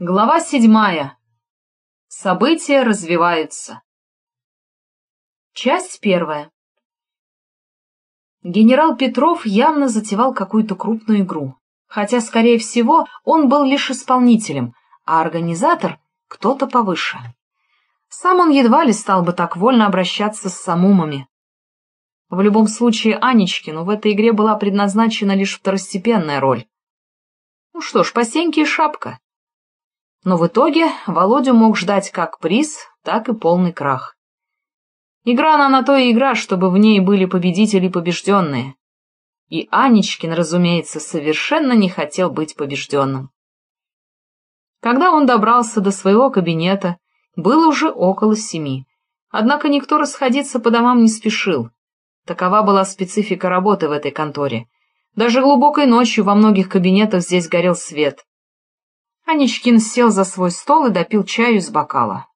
Глава седьмая. События развиваются. Часть первая. Генерал Петров явно затевал какую-то крупную игру, хотя, скорее всего, он был лишь исполнителем, а организатор — кто-то повыше. Сам он едва ли стал бы так вольно обращаться с самумами. В любом случае, Анечкину в этой игре была предназначена лишь второстепенная роль. Ну что ж, по и шапка — но в итоге Володю мог ждать как приз, так и полный крах. Игра она на то и игра, чтобы в ней были победители и побежденные. И Анечкин, разумеется, совершенно не хотел быть побежденным. Когда он добрался до своего кабинета, было уже около семи. Однако никто расходиться по домам не спешил. Такова была специфика работы в этой конторе. Даже глубокой ночью во многих кабинетах здесь горел свет. Аничкин сел за свой стол и допил чаю из бокала.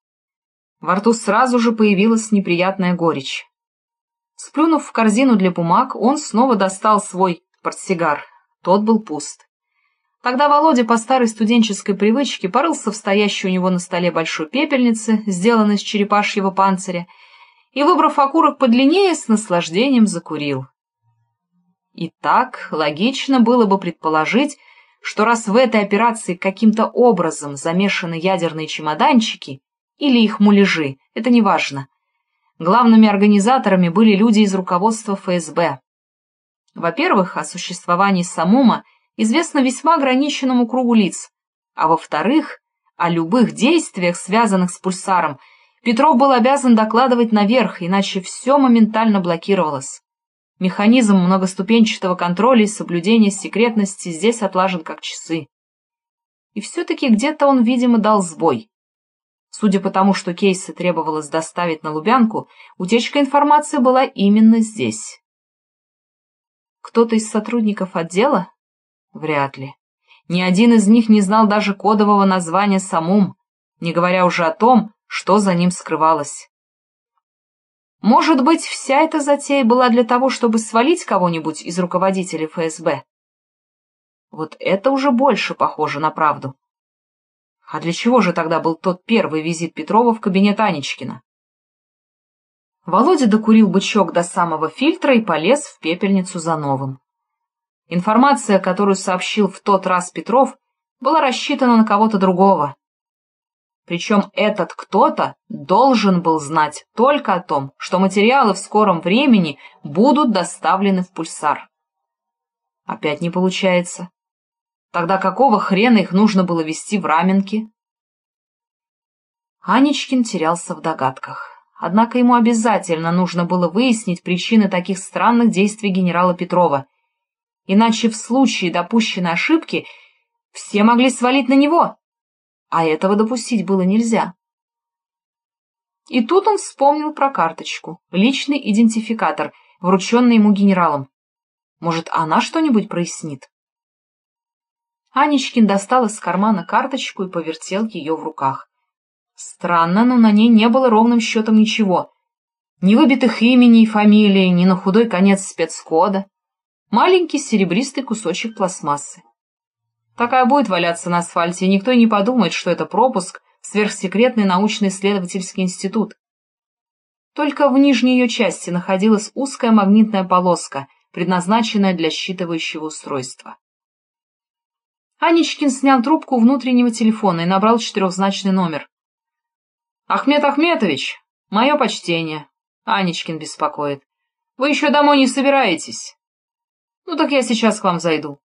Во рту сразу же появилась неприятная горечь. Сплюнув в корзину для бумаг, он снова достал свой портсигар. Тот был пуст. Тогда Володя по старой студенческой привычке порылся в стоящей у него на столе большой пепельнице, сделанной из черепашьего панциря, и, выбрав окурок подлиннее, с наслаждением закурил. И так логично было бы предположить, что раз в этой операции каким-то образом замешаны ядерные чемоданчики или их муляжи, это не важно. Главными организаторами были люди из руководства ФСБ. Во-первых, о существовании Самума известно весьма ограниченному кругу лиц, а во-вторых, о любых действиях, связанных с пульсаром, Петров был обязан докладывать наверх, иначе все моментально блокировалось. Механизм многоступенчатого контроля и соблюдения секретности здесь отлажен как часы. И все-таки где-то он, видимо, дал сбой. Судя по тому, что кейсы требовалось доставить на Лубянку, утечка информации была именно здесь. Кто-то из сотрудников отдела? Вряд ли. Ни один из них не знал даже кодового названия «Самум», не говоря уже о том, что за ним скрывалось. Может быть, вся эта затея была для того, чтобы свалить кого-нибудь из руководителей ФСБ? Вот это уже больше похоже на правду. А для чего же тогда был тот первый визит Петрова в кабинет Анечкина? Володя докурил бычок до самого фильтра и полез в пепельницу за новым. Информация, которую сообщил в тот раз Петров, была рассчитана на кого-то другого. Причем этот кто-то должен был знать только о том, что материалы в скором времени будут доставлены в пульсар. Опять не получается. Тогда какого хрена их нужно было вести в раменки? Анечкин терялся в догадках. Однако ему обязательно нужно было выяснить причины таких странных действий генерала Петрова. Иначе в случае допущенной ошибки все могли свалить на него а этого допустить было нельзя. И тут он вспомнил про карточку, личный идентификатор, врученный ему генералом. Может, она что-нибудь прояснит? Анечкин достал из кармана карточку и повертел ее в руках. Странно, но на ней не было ровным счетом ничего. Ни выбитых имени и фамилии, ни на худой конец спецкода. Маленький серебристый кусочек пластмассы. Такая будет валяться на асфальте, и никто и не подумает, что это пропуск в сверхсекретный научно-исследовательский институт. Только в нижней ее части находилась узкая магнитная полоска, предназначенная для считывающего устройства. Анечкин снял трубку внутреннего телефона и набрал четырехзначный номер. «Ахмед Ахметович, мое почтение!» Анечкин беспокоит. «Вы еще домой не собираетесь?» «Ну так я сейчас к вам зайду».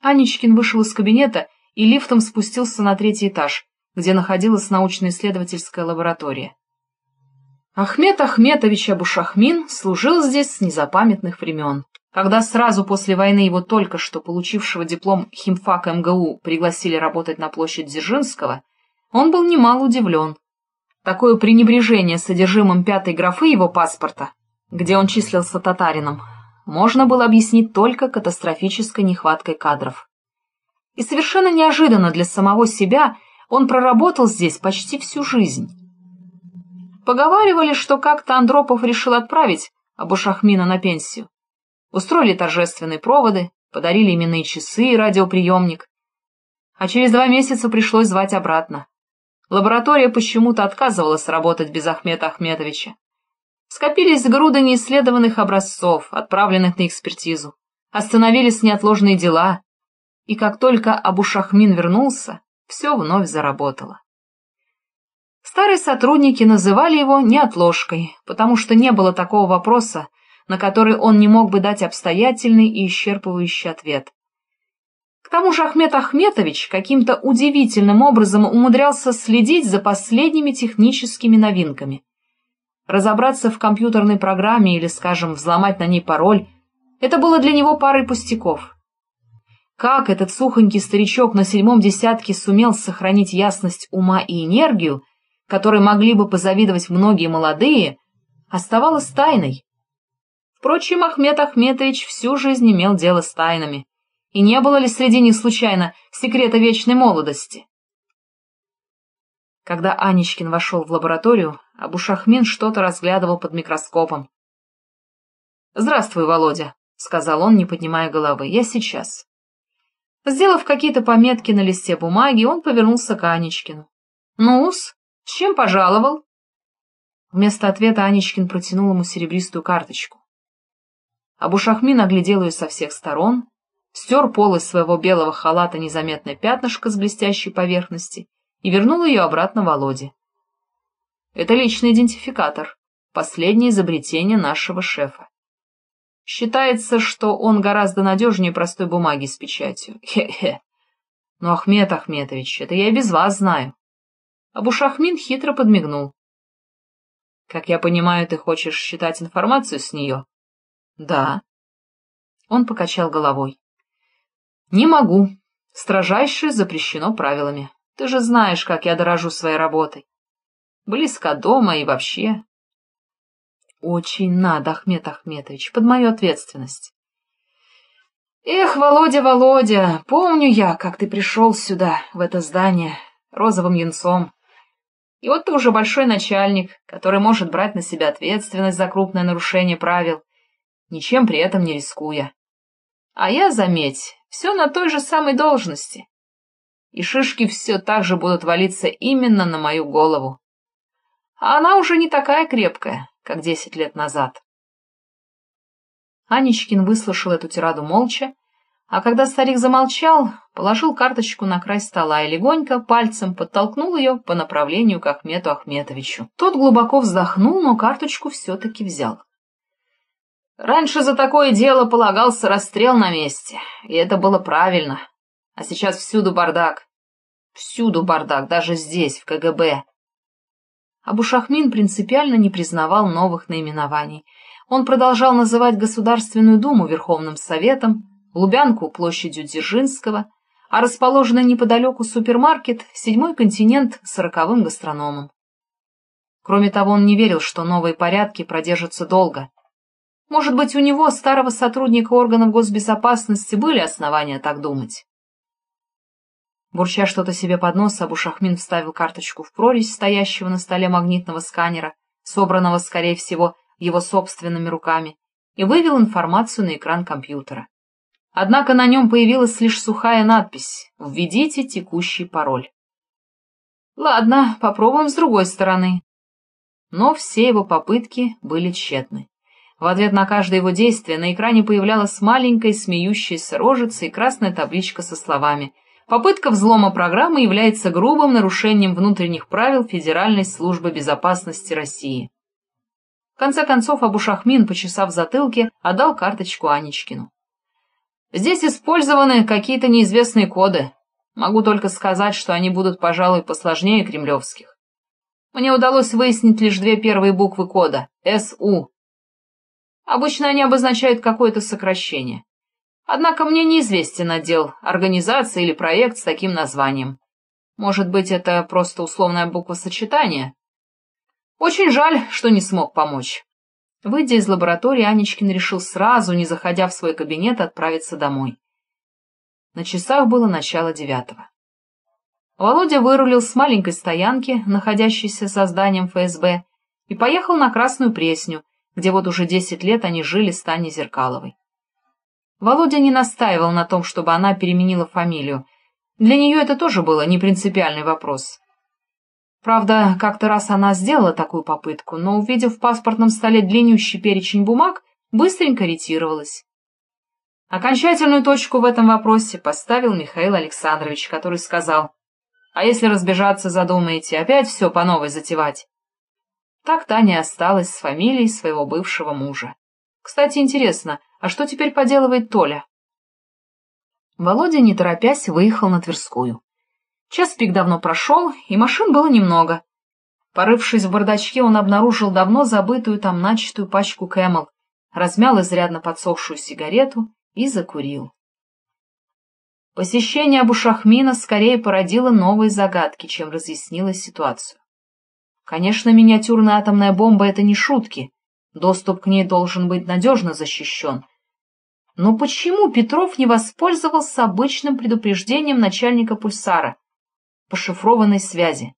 Анечкин вышел из кабинета и лифтом спустился на третий этаж, где находилась научно-исследовательская лаборатория. Ахмед Ахметович Абушахмин служил здесь с незапамятных времен. Когда сразу после войны его только что получившего диплом химфака МГУ пригласили работать на площадь Дзержинского, он был немало удивлен. Такое пренебрежение содержимым пятой графы его паспорта, где он числился татарином, можно было объяснить только катастрофической нехваткой кадров. И совершенно неожиданно для самого себя он проработал здесь почти всю жизнь. Поговаривали, что как-то Андропов решил отправить Абушахмина на пенсию. Устроили торжественные проводы, подарили именные часы и радиоприемник. а через два месяца пришлось звать обратно. Лаборатория почему-то отказывалась работать без Ахмета Ахметовича. Скопились груды неисследованных образцов, отправленных на экспертизу. Остановились неотложные дела. И как только Абушахмин вернулся, все вновь заработало. Старые сотрудники называли его неотложкой, потому что не было такого вопроса, на который он не мог бы дать обстоятельный и исчерпывающий ответ. К тому же Ахмед Ахметович каким-то удивительным образом умудрялся следить за последними техническими новинками. Разобраться в компьютерной программе или, скажем, взломать на ней пароль — это было для него парой пустяков. Как этот сухонький старичок на седьмом десятке сумел сохранить ясность ума и энергию, которой могли бы позавидовать многие молодые, оставалось тайной. Впрочем, Ахмед Ахметович всю жизнь имел дело с тайнами. И не было ли среди них случайно секрета вечной молодости? Когда Анечкин вошел в лабораторию, Абушахмин что-то разглядывал под микроскопом. «Здравствуй, Володя», — сказал он, не поднимая головы, — «я сейчас». Сделав какие-то пометки на листе бумаги, он повернулся к Анечкину. «Ну-с, с чем пожаловал?» Вместо ответа Анечкин протянул ему серебристую карточку. Абушахмин оглядел ее со всех сторон, стер пол из своего белого халата незаметное пятнышко с блестящей поверхности и вернул ее обратно Володе. Это личный идентификатор, последнее изобретение нашего шефа. Считается, что он гораздо надежнее простой бумаги с печатью. Хе-хе. Но, Ахмед Ахметович, это я и без вас знаю. Абушахмин хитро подмигнул. Как я понимаю, ты хочешь считать информацию с нее? Да. Он покачал головой. «Не могу. Строжайше запрещено правилами. Ты же знаешь, как я дорожу своей работой. Близко дома и вообще. Очень надо, Ахмед Ахметович, под мою ответственность. Эх, Володя, Володя, помню я, как ты пришел сюда, в это здание, розовым юнцом. И вот ты уже большой начальник, который может брать на себя ответственность за крупное нарушение правил, ничем при этом не рискуя. А я, заметь, все на той же самой должности. И шишки все так же будут валиться именно на мою голову. А она уже не такая крепкая, как десять лет назад. Анечкин выслушал эту тираду молча, а когда старик замолчал, положил карточку на край стола и легонько пальцем подтолкнул ее по направлению к Ахмету Ахметовичу. Тот глубоко вздохнул, но карточку все-таки взял. Раньше за такое дело полагался расстрел на месте, и это было правильно. А сейчас всюду бардак. Всюду бардак, даже здесь, в КГБ. Абушахмин принципиально не признавал новых наименований. Он продолжал называть Государственную Думу Верховным Советом, Лубянку площадью Дзержинского, а расположенный неподалеку супермаркет — седьмой континент с роковым гастрономом. Кроме того, он не верил, что новые порядки продержатся долго. Может быть, у него, старого сотрудника органов госбезопасности, были основания так думать. Бурча что-то себе под нос, Абушахмин вставил карточку в прорезь стоящего на столе магнитного сканера, собранного, скорее всего, его собственными руками, и вывел информацию на экран компьютера. Однако на нем появилась лишь сухая надпись «Введите текущий пароль». Ладно, попробуем с другой стороны. Но все его попытки были тщетны. В ответ на каждое его действие на экране появлялась маленькая смеющаяся рожица и красная табличка со словами «Попытка взлома программы является грубым нарушением внутренних правил Федеральной службы безопасности России». В конце концов Абушахмин, почесав затылки, отдал карточку Анечкину. «Здесь использованы какие-то неизвестные коды. Могу только сказать, что они будут, пожалуй, посложнее кремлевских. Мне удалось выяснить лишь две первые буквы кода — СУ Обычно они обозначают какое-то сокращение. Однако мне неизвестен отдел, организация или проект с таким названием. Может быть, это просто условная буква сочетания? Очень жаль, что не смог помочь. Выйдя из лаборатории, Анечкин решил сразу, не заходя в свой кабинет, отправиться домой. На часах было начало девятого. Володя вырулил с маленькой стоянки, находящейся за зданием ФСБ, и поехал на Красную Пресню, где вот уже десять лет они жили с Таней Зеркаловой. Володя не настаивал на том, чтобы она переменила фамилию. Для нее это тоже было не принципиальный вопрос. Правда, как-то раз она сделала такую попытку, но, увидев в паспортном столе длиннющий перечень бумаг, быстренько ретировалась. Окончательную точку в этом вопросе поставил Михаил Александрович, который сказал, «А если разбежаться задумаете, опять все по новой затевать?» Так Таня осталась с фамилией своего бывшего мужа. Кстати, интересно, а что теперь поделывает Толя? Володя, не торопясь, выехал на Тверскую. Час пик давно прошел, и машин было немного. Порывшись в бардачке, он обнаружил давно забытую там начатую пачку Camel, размял изрядно подсохшую сигарету и закурил. Посещение Абушахмина скорее породило новые загадки, чем разъяснило ситуацию. Конечно, миниатюрная атомная бомба — это не шутки, доступ к ней должен быть надежно защищен. Но почему Петров не воспользовался обычным предупреждением начальника пульсара по шифрованной связи?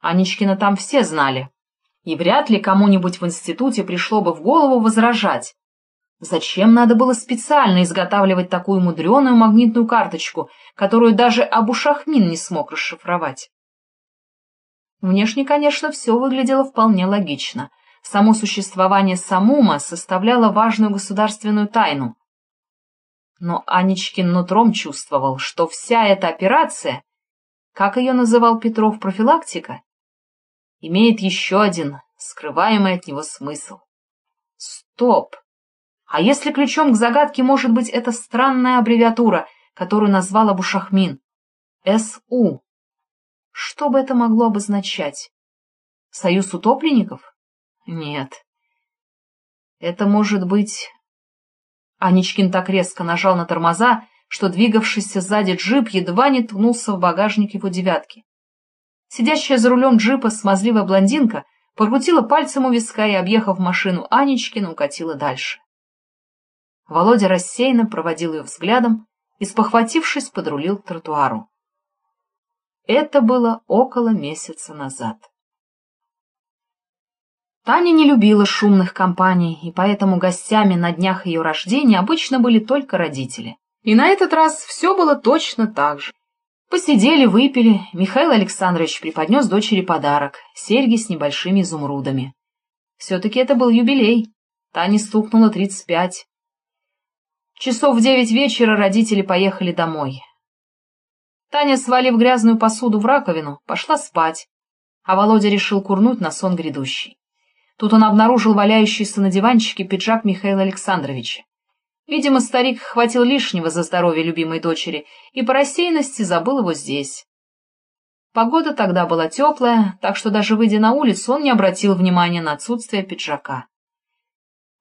Анечкина там все знали, и вряд ли кому-нибудь в институте пришло бы в голову возражать. Зачем надо было специально изготавливать такую мудреную магнитную карточку, которую даже Абушахмин не смог расшифровать? Внешне, конечно, все выглядело вполне логично. Само существование Самума составляло важную государственную тайну. Но Анечкин нутром чувствовал, что вся эта операция, как ее называл Петров, профилактика, имеет еще один скрываемый от него смысл. Стоп! А если ключом к загадке может быть эта странная аббревиатура, которую назвал Абушахмин? СУ. Что бы это могло обозначать? Союз утопленников? Нет. Это может быть... Аничкин так резко нажал на тормоза, что двигавшийся сзади джип едва не ткнулся в багажник его девятки. Сидящая за рулем джипа смазливая блондинка покрутила пальцем у виска и, объехав машину Анечкина, укатила дальше. Володя рассеянно проводил ее взглядом и, спохватившись, подрулил к тротуару. Это было около месяца назад. Таня не любила шумных компаний, и поэтому гостями на днях ее рождения обычно были только родители. И на этот раз все было точно так же. Посидели, выпили, Михаил Александрович преподнес дочери подарок — серьги с небольшими изумрудами. Все-таки это был юбилей. Тане стукнуло тридцать пять. Часов в девять вечера родители поехали домой. Таня, свалив грязную посуду в раковину, пошла спать, а Володя решил курнуть на сон грядущий. Тут он обнаружил валяющийся на диванчике пиджак Михаила Александровича. Видимо, старик хватил лишнего за здоровье любимой дочери и по рассеянности забыл его здесь. Погода тогда была теплая, так что даже выйдя на улицу, он не обратил внимания на отсутствие пиджака.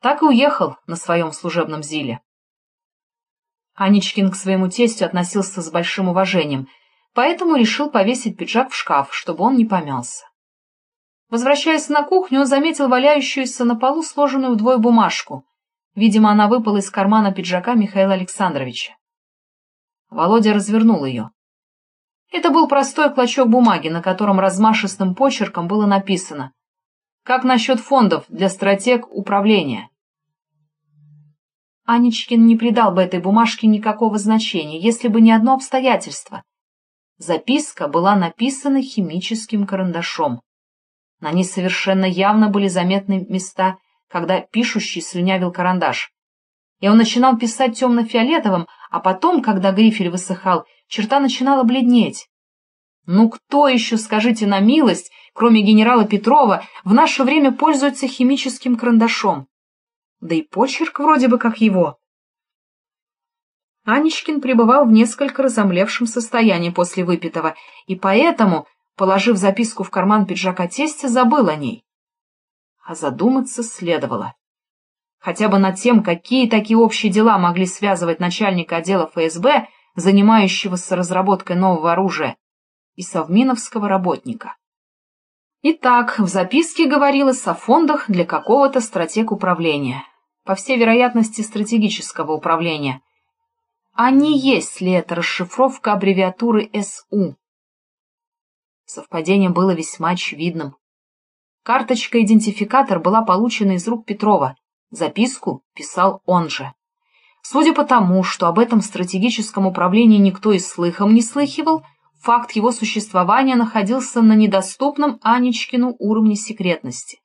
Так и уехал на своем служебном зиле. Анечкин к своему тестю относился с большим уважением, поэтому решил повесить пиджак в шкаф, чтобы он не помялся. Возвращаясь на кухню, он заметил валяющуюся на полу сложенную вдвое бумажку. Видимо, она выпала из кармана пиджака Михаила Александровича. Володя развернул ее. Это был простой клочок бумаги, на котором размашистым почерком было написано «Как насчет фондов для стратег управления?» Анечкин не придал бы этой бумажке никакого значения, если бы не одно обстоятельство. Записка была написана химическим карандашом. На ней совершенно явно были заметны места, когда пишущий слюнявил карандаш. И он начинал писать темно-фиолетовым, а потом, когда грифель высыхал, черта начинала бледнеть. Ну кто еще, скажите на милость, кроме генерала Петрова, в наше время пользуется химическим карандашом? да и почерк вроде бы как его. Анечкин пребывал в несколько разомлевшем состоянии после выпитого, и поэтому, положив записку в карман пиджака тестя, забыл о ней. А задуматься следовало. Хотя бы над тем, какие такие общие дела могли связывать начальника отдела ФСБ, занимающегося разработкой нового оружия, и совминовского работника. Итак, в записке говорилось о фондах для какого-то стратег управления по всей вероятности, стратегического управления. А не есть ли это расшифровка аббревиатуры СУ? Совпадение было весьма очевидным. Карточка-идентификатор была получена из рук Петрова. Записку писал он же. Судя по тому, что об этом стратегическом управлении никто и слыхом не слыхивал, факт его существования находился на недоступном Анечкину уровне секретности.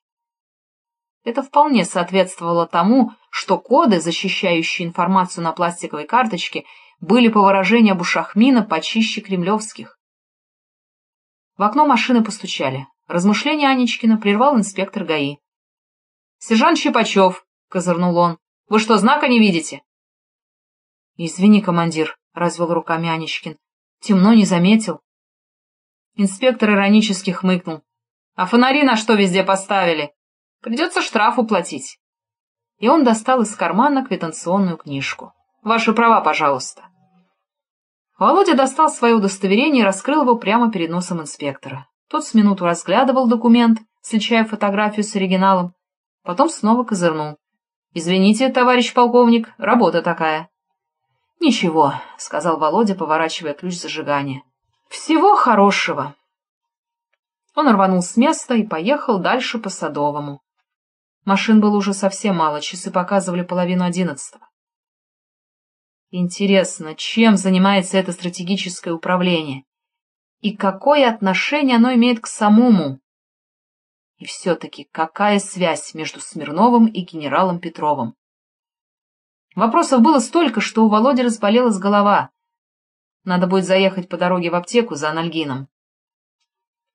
Это вполне соответствовало тому, что коды, защищающие информацию на пластиковой карточке, были, по выражению Бушахмина, почище кремлевских. В окно машины постучали. Размышления Анечкина прервал инспектор ГАИ. — Сержант Щипачев, — козырнул он, — вы что, знака не видите? — Извини, командир, — развел руками Анечкин. — Темно, не заметил. Инспектор иронически хмыкнул. — А фонари на что везде поставили? Придется штраф уплатить. И он достал из кармана квитанционную книжку. Ваши права, пожалуйста. Володя достал свое удостоверение и раскрыл его прямо перед носом инспектора. Тот с минуту разглядывал документ, сличая фотографию с оригиналом, потом снова козырнул. — Извините, товарищ полковник, работа такая. — Ничего, — сказал Володя, поворачивая ключ зажигания. — Всего хорошего. Он рванул с места и поехал дальше по Садовому. Машин было уже совсем мало, часы показывали половину одиннадцатого. Интересно, чем занимается это стратегическое управление? И какое отношение оно имеет к самому? И все-таки какая связь между Смирновым и генералом Петровым? Вопросов было столько, что у Володи разболелась голова. Надо будет заехать по дороге в аптеку за анальгином.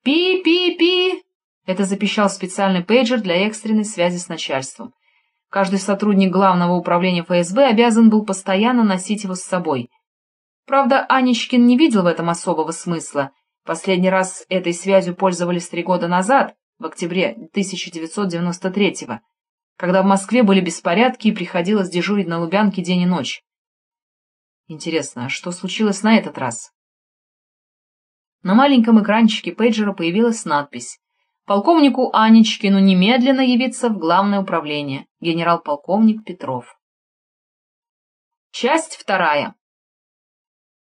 «Пи-пи-пи!» — это запищал специальный пейджер для экстренной связи с начальством. Каждый сотрудник главного управления ФСБ обязан был постоянно носить его с собой. Правда, Анечкин не видел в этом особого смысла. Последний раз этой связью пользовались три года назад, в октябре 1993-го, когда в Москве были беспорядки и приходилось дежурить на Лубянке день и ночь. Интересно, а что случилось на этот раз? На маленьком экранчике пейджера появилась надпись полковнику Анечкину немедленно явиться в главное управление, генерал-полковник Петров. Часть вторая.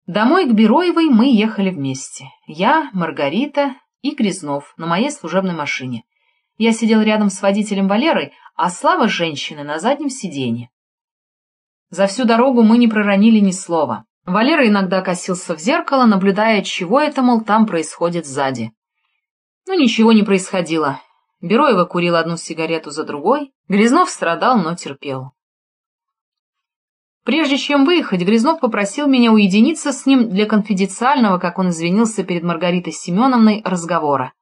Домой к Бероевой мы ехали вместе. Я, Маргарита и Грязнов на моей служебной машине. Я сидел рядом с водителем Валерой, а Слава с женщиной на заднем сиденье. За всю дорогу мы не проронили ни слова. Валера иногда косился в зеркало, наблюдая, чего это, мол, там происходит сзади. Но ничего не происходило. Бероева курил одну сигарету за другой, Грязнов страдал, но терпел. Прежде чем выехать, Грязнов попросил меня уединиться с ним для конфиденциального, как он извинился перед Маргаритой Семеновной, разговора.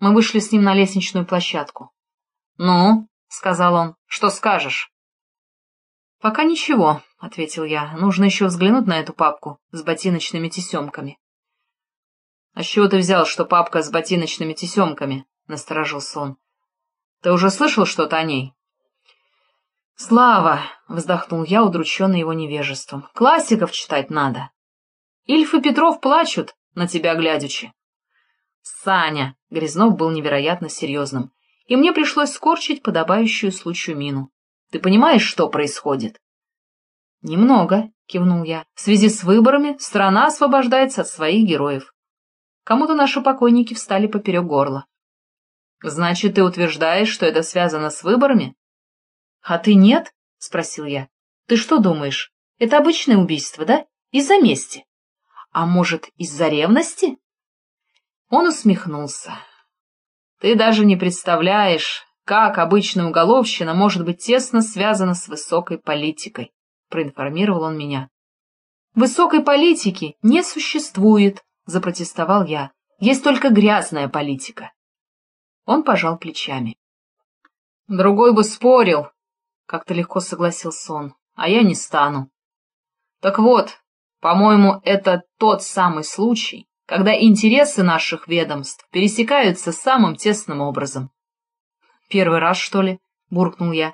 Мы вышли с ним на лестничную площадку. «Ну», — сказал он, — «что скажешь?» «Пока ничего», — ответил я. «Нужно еще взглянуть на эту папку с ботиночными тесемками». — А с чего ты взял, что папка с ботиночными тесемками? — насторожился он. — Ты уже слышал что-то о ней? — Слава! — вздохнул я, удрученный его невежеством. — Классиков читать надо. Ильф и Петров плачут, на тебя глядячи. — Саня! — Грязнов был невероятно серьезным, и мне пришлось скорчить подобающую случаю мину. — Ты понимаешь, что происходит? — Немного, — кивнул я. — В связи с выборами страна освобождается от своих героев. Кому-то наши покойники встали поперек горла. — Значит, ты утверждаешь, что это связано с выборами? — А ты нет? — спросил я. — Ты что думаешь? Это обычное убийство, да? Из-за мести. А может, из-за ревности? Он усмехнулся. — Ты даже не представляешь, как обычная уголовщина может быть тесно связана с высокой политикой, — проинформировал он меня. — Высокой политики не существует, запротестовал я. Есть только грязная политика. Он пожал плечами. Другой бы спорил, как-то легко согласился он, а я не стану. Так вот, по-моему, это тот самый случай, когда интересы наших ведомств пересекаются самым тесным образом. Первый раз, что ли? буркнул я.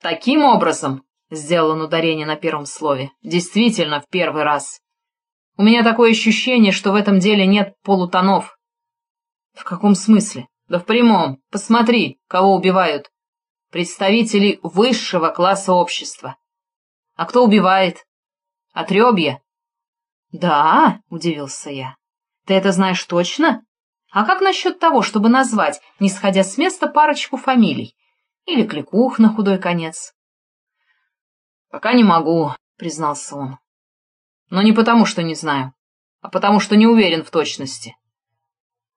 Таким образом, сделал он ударение на первом слове, действительно в первый раз. У меня такое ощущение, что в этом деле нет полутонов. В каком смысле? Да в прямом. Посмотри, кого убивают. Представителей высшего класса общества. А кто убивает? Отребье? Да, удивился я. Ты это знаешь точно? А как насчет того, чтобы назвать, не сходя с места, парочку фамилий? Или кликух на худой конец? Пока не могу, признался он. Но не потому, что не знаю, а потому, что не уверен в точности.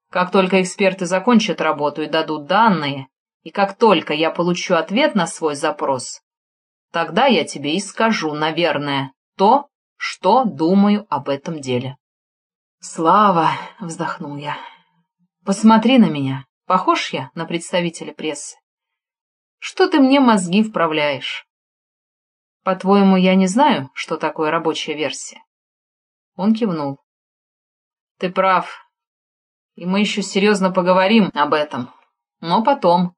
Как только эксперты закончат работу и дадут данные, и как только я получу ответ на свой запрос, тогда я тебе и скажу, наверное, то, что думаю об этом деле. «Слава!» — вздохнул я. «Посмотри на меня. Похож я на представителя прессы? Что ты мне мозги вправляешь? По-твоему, я не знаю, что такое рабочая версия?» Он кивнул. «Ты прав. И мы еще серьезно поговорим об этом. Но потом,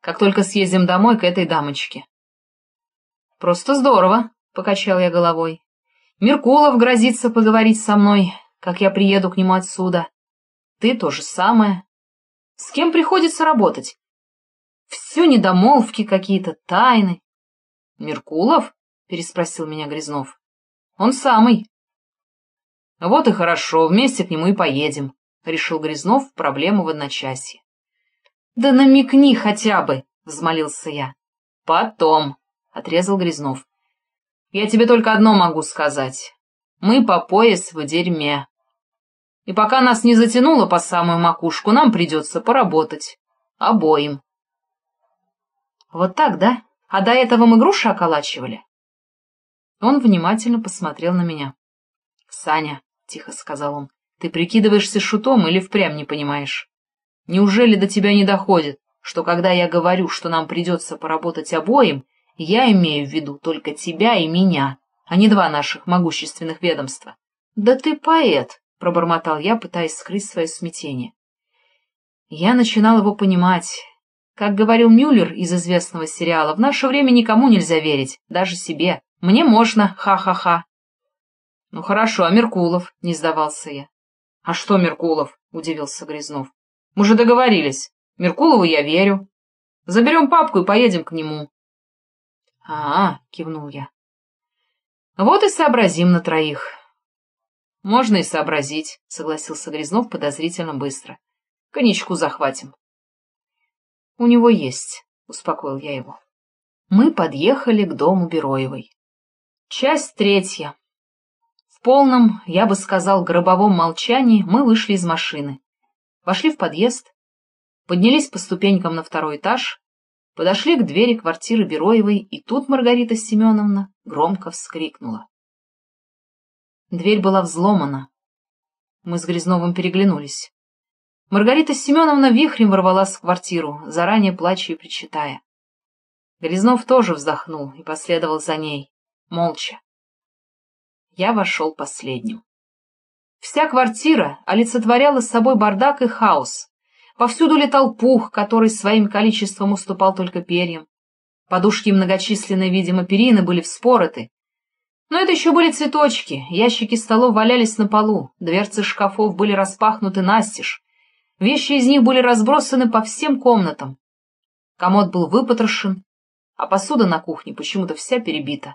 как только съездим домой к этой дамочке». «Просто здорово», — покачал я головой. «Меркулов грозится поговорить со мной, как я приеду к нему отсюда. Ты то же самое. С кем приходится работать? Все недомолвки какие-то, тайны. Меркулов? Переспросил меня Грязнов. Он самый. Вот и хорошо, вместе к нему и поедем, решил Грязнов проблему в одночасье. Да намекни хотя бы, взмолился я. Потом, отрезал Грязнов. Я тебе только одно могу сказать. Мы по пояс в дерьме. И пока нас не затянуло по самую макушку, нам придется поработать. Обоим. Вот так, да? А до этого мы груши околачивали? Он внимательно посмотрел на меня. — Саня, — тихо сказал он, — ты прикидываешься шутом или впрямь не понимаешь? Неужели до тебя не доходит, что когда я говорю, что нам придется поработать обоим, я имею в виду только тебя и меня, а не два наших могущественных ведомства? Да ты поэт, — пробормотал я, пытаясь скрыть свое смятение. Я начинал его понимать. Как говорил Мюллер из известного сериала, в наше время никому нельзя верить, даже себе. Мне можно, ха-ха-ха. — Ну хорошо, а Меркулов? — не сдавался я. — А что Меркулов? — удивился Грязнов. — Мы же договорились. Меркулову я верю. Заберем папку и поедем к нему. — А, — кивнул я. — Вот и сообразим на троих. «Можно и сообразить», — согласился Грязнов подозрительно быстро. «Коньячку захватим». «У него есть», — успокоил я его. Мы подъехали к дому Бероевой. Часть третья. В полном, я бы сказал, гробовом молчании мы вышли из машины, вошли в подъезд, поднялись по ступенькам на второй этаж, подошли к двери квартиры Бероевой, и тут Маргарита Семеновна громко вскрикнула. Дверь была взломана. Мы с Грязновым переглянулись. Маргарита Семеновна вихрем ворвалась в квартиру, заранее плача и причитая. Грязнов тоже вздохнул и последовал за ней, молча. Я вошел последним. Вся квартира олицетворяла собой бардак и хаос. Повсюду летал пух, который своим количеством уступал только перьям. Подушки многочисленные, видимо, перины были вспороты, но это еще были цветочки, ящики столов валялись на полу, дверцы шкафов были распахнуты настежь, вещи из них были разбросаны по всем комнатам. Комод был выпотрошен, а посуда на кухне почему-то вся перебита.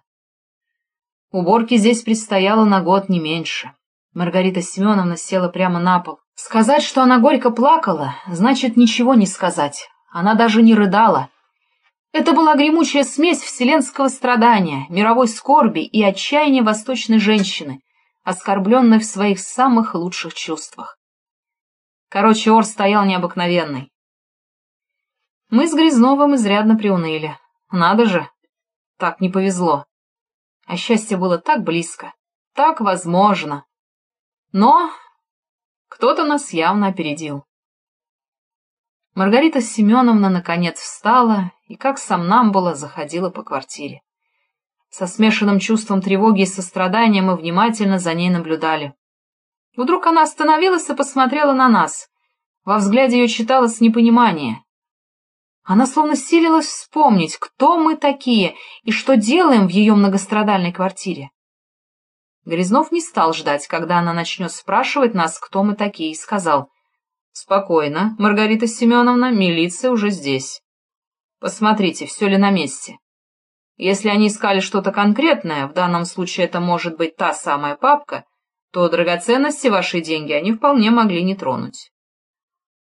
Уборки здесь предстояло на год не меньше. Маргарита Семеновна села прямо на пол. Сказать, что она горько плакала, значит ничего не сказать. Она даже не рыдала. Это была гремучая смесь вселенского страдания, мировой скорби и отчаяния восточной женщины, оскорбленной в своих самых лучших чувствах. Короче, ор стоял необыкновенный. Мы с Грязновым изрядно приуныли. Надо же, так не повезло. А счастье было так близко, так возможно. Но кто-то нас явно опередил. Маргарита Семеновна наконец встала и, как сам нам было, заходила по квартире. Со смешанным чувством тревоги и сострадания мы внимательно за ней наблюдали. Вдруг она остановилась и посмотрела на нас. Во взгляде ее читалось непонимание. Она словно силилась вспомнить, кто мы такие и что делаем в ее многострадальной квартире. Грязнов не стал ждать, когда она начнет спрашивать нас, кто мы такие, и сказал — Спокойно, Маргарита Семеновна, милиция уже здесь. Посмотрите, все ли на месте. Если они искали что-то конкретное, в данном случае это может быть та самая папка, то драгоценности ваши деньги они вполне могли не тронуть.